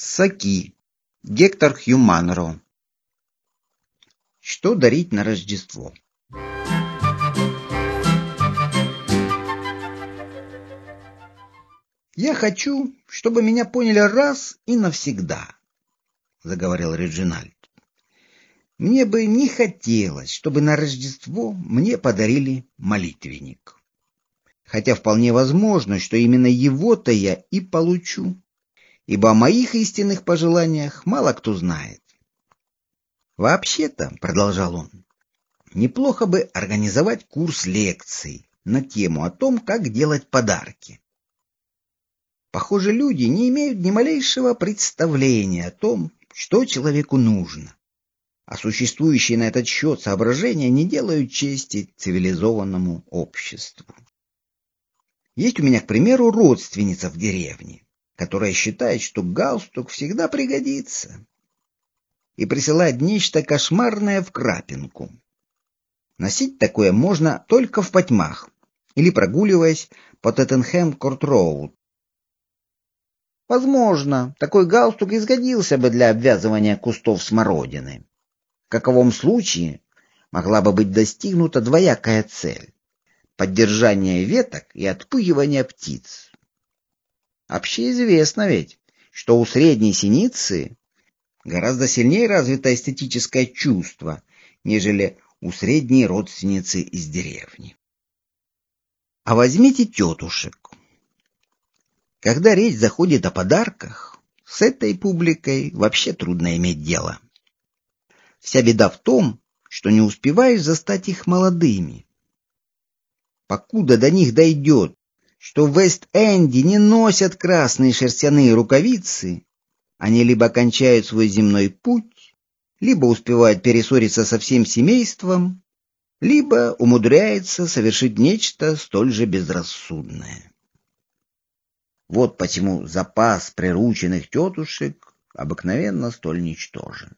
Саки. Гектор Хьюманро. Что дарить на Рождество? «Я хочу, чтобы меня поняли раз и навсегда», — заговорил Реджинальд. «Мне бы не хотелось, чтобы на Рождество мне подарили молитвенник. Хотя вполне возможно, что именно его-то я и получу ибо о моих истинных пожеланиях мало кто знает. «Вообще-то», — продолжал он, — «неплохо бы организовать курс лекций на тему о том, как делать подарки. Похоже, люди не имеют ни малейшего представления о том, что человеку нужно, а существующие на этот счет соображения не делают чести цивилизованному обществу. Есть у меня, к примеру, родственница в деревне, которая считает, что галстук всегда пригодится, и присылает нечто кошмарное в крапинку. Носить такое можно только в потьмах или прогуливаясь по Тоттенхэм-Корт-Роуд. Возможно, такой галстук изгодился бы для обвязывания кустов смородины. В каковом случае могла бы быть достигнута двоякая цель — поддержание веток и отпугивание птиц. Общеизвестно ведь, что у средней синицы гораздо сильнее развито эстетическое чувство, нежели у средней родственницы из деревни. А возьмите тетушек. Когда речь заходит о подарках, с этой публикой вообще трудно иметь дело. Вся беда в том, что не успеваешь застать их молодыми. Покуда до них дойдет, что в Вест-Энде не носят красные шерстяные рукавицы, они либо кончают свой земной путь, либо успевают перессориться со всем семейством, либо умудряются совершить нечто столь же безрассудное. Вот почему запас прирученных тетушек обыкновенно столь ничтожен.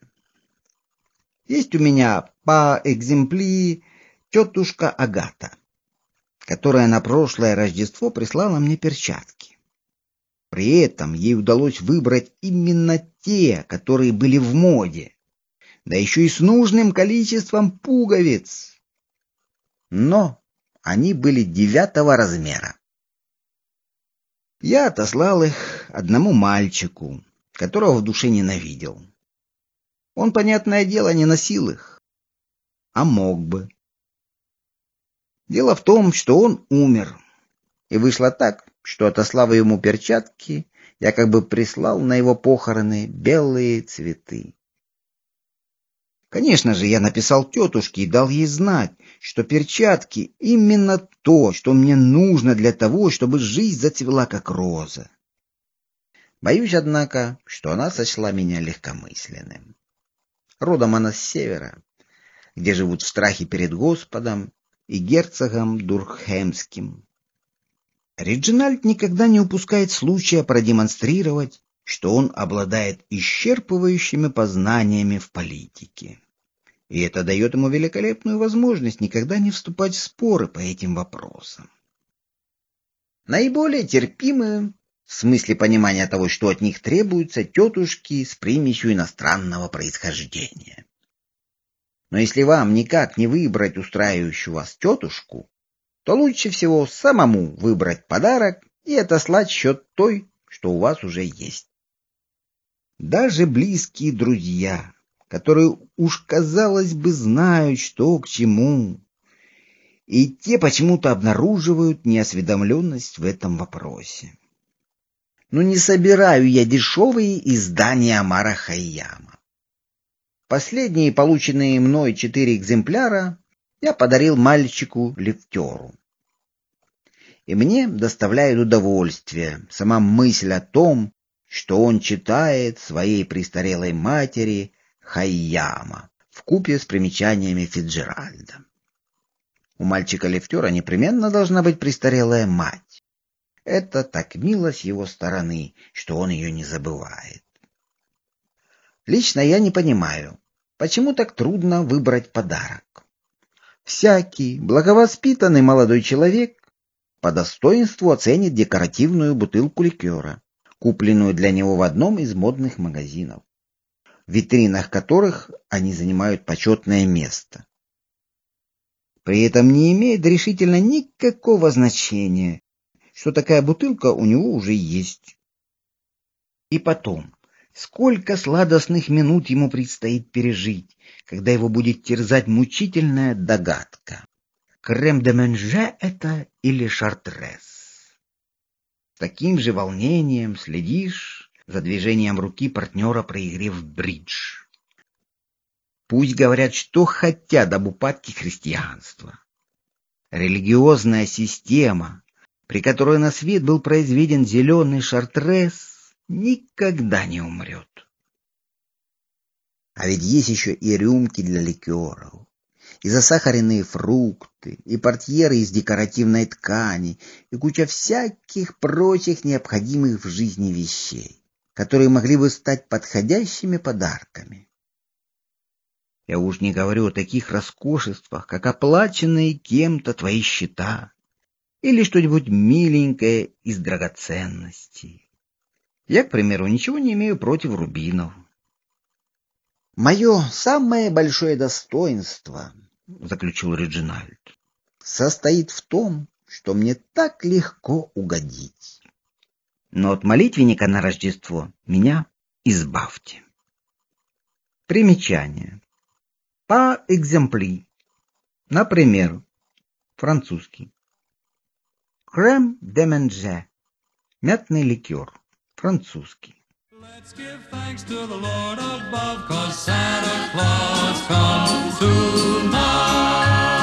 Есть у меня по экземпли тетушка Агата которая на прошлое Рождество прислала мне перчатки. При этом ей удалось выбрать именно те, которые были в моде, да еще и с нужным количеством пуговиц. Но они были девятого размера. Я отослал их одному мальчику, которого в душе ненавидел. Он, понятное дело, не носил их, а мог бы. Дело в том, что он умер. И вышло так, что, отослав ему перчатки, я как бы прислал на его похороны белые цветы. Конечно же, я написал тетушке и дал ей знать, что перчатки — именно то, что мне нужно для того, чтобы жизнь зацвела как роза. Боюсь, однако, что она сочла меня легкомысленным. Родом она с севера, где живут в страхе перед Господом и герцогом Дурхемским. Реджинальд никогда не упускает случая продемонстрировать, что он обладает исчерпывающими познаниями в политике. И это дает ему великолепную возможность никогда не вступать в споры по этим вопросам. Наиболее терпимы в смысле понимания того, что от них требуются тетушки с примесью иностранного происхождения. Но если вам никак не выбрать устраивающую вас тетушку, то лучше всего самому выбрать подарок и отослать счет той, что у вас уже есть. Даже близкие друзья, которые уж, казалось бы, знают, что к чему, и те почему-то обнаруживают неосведомленность в этом вопросе. Но не собираю я дешевые издания Амара Хайяма. Последние полученные мной четыре экземпляра я подарил мальчику-лифтеру. И мне доставляет удовольствие сама мысль о том, что он читает своей престарелой матери Хайяма в купе с примечаниями Фиджеральда. У мальчика-лифтера непременно должна быть престарелая мать. Это так мило с его стороны, что он ее не забывает. Лично я не понимаю, почему так трудно выбрать подарок. Всякий благовоспитанный молодой человек по достоинству оценит декоративную бутылку ликера, купленную для него в одном из модных магазинов, в витринах которых они занимают почетное место. При этом не имеет решительно никакого значения, что такая бутылка у него уже есть. И потом, сколько сладостных минут ему предстоит пережить, когда его будет терзать мучительная догадка. Крем де менже это или шартрес? С таким же волнением следишь за движением руки партнера при игре в бридж. Пусть говорят, что хотят об упадке христианства. Религиозная система, при которой на свет был произведен зеленый шартрес, никогда не умрет. А ведь есть еще и рюмки для ликеров, и засахаренные фрукты, и портьеры из декоративной ткани, и куча всяких прочих необходимых в жизни вещей, которые могли бы стать подходящими подарками. Я уж не говорю о таких роскошествах, как оплаченные кем-то твои счета или что-нибудь миленькое из драгоценностей. Я, к примеру, ничего не имею против рубинов. Мое самое большое достоинство, заключил Реджинальд, состоит в том, что мне так легко угодить. Но от молитвенника на Рождество меня избавьте. Примечание. По экземпли. Например, французский. Крем де менже. Мятный ликер французский. Let's give thanks to the Lord above, cause Santa Claus comes tonight.